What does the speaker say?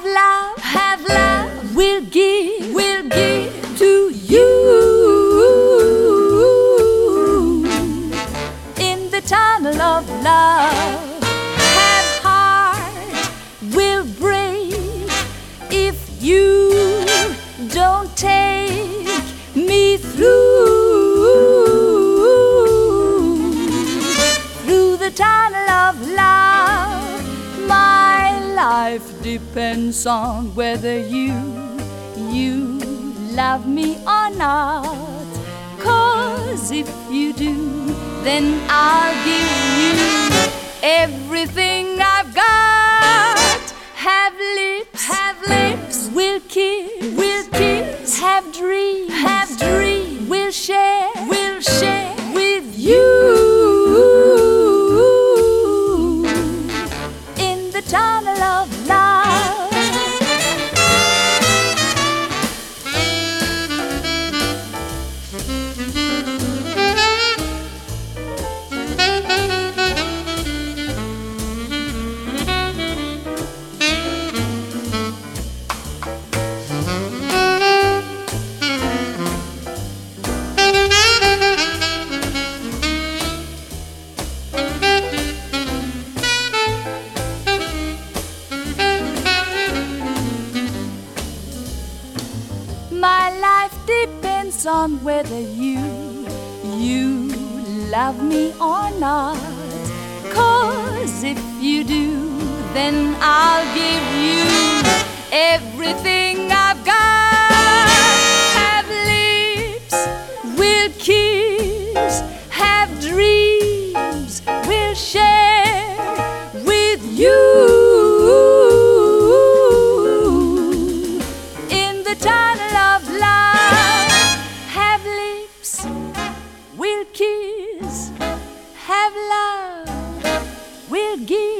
have love, have love, we'll give, we'll give to you. In the tunnel of love. have heart, we'll break if you don't take me through through the tunnel of love. Life depends on whether you you love me or not. Cause if you do, then I'll give you everything I've got. Have lips, have lips, we'll kiss, we'll kiss. Have dreams, have dreams, My life depends on whether you, you love me or not. Cause if you do, then I'll give you everything lips, we'll kiss, have love, we'll give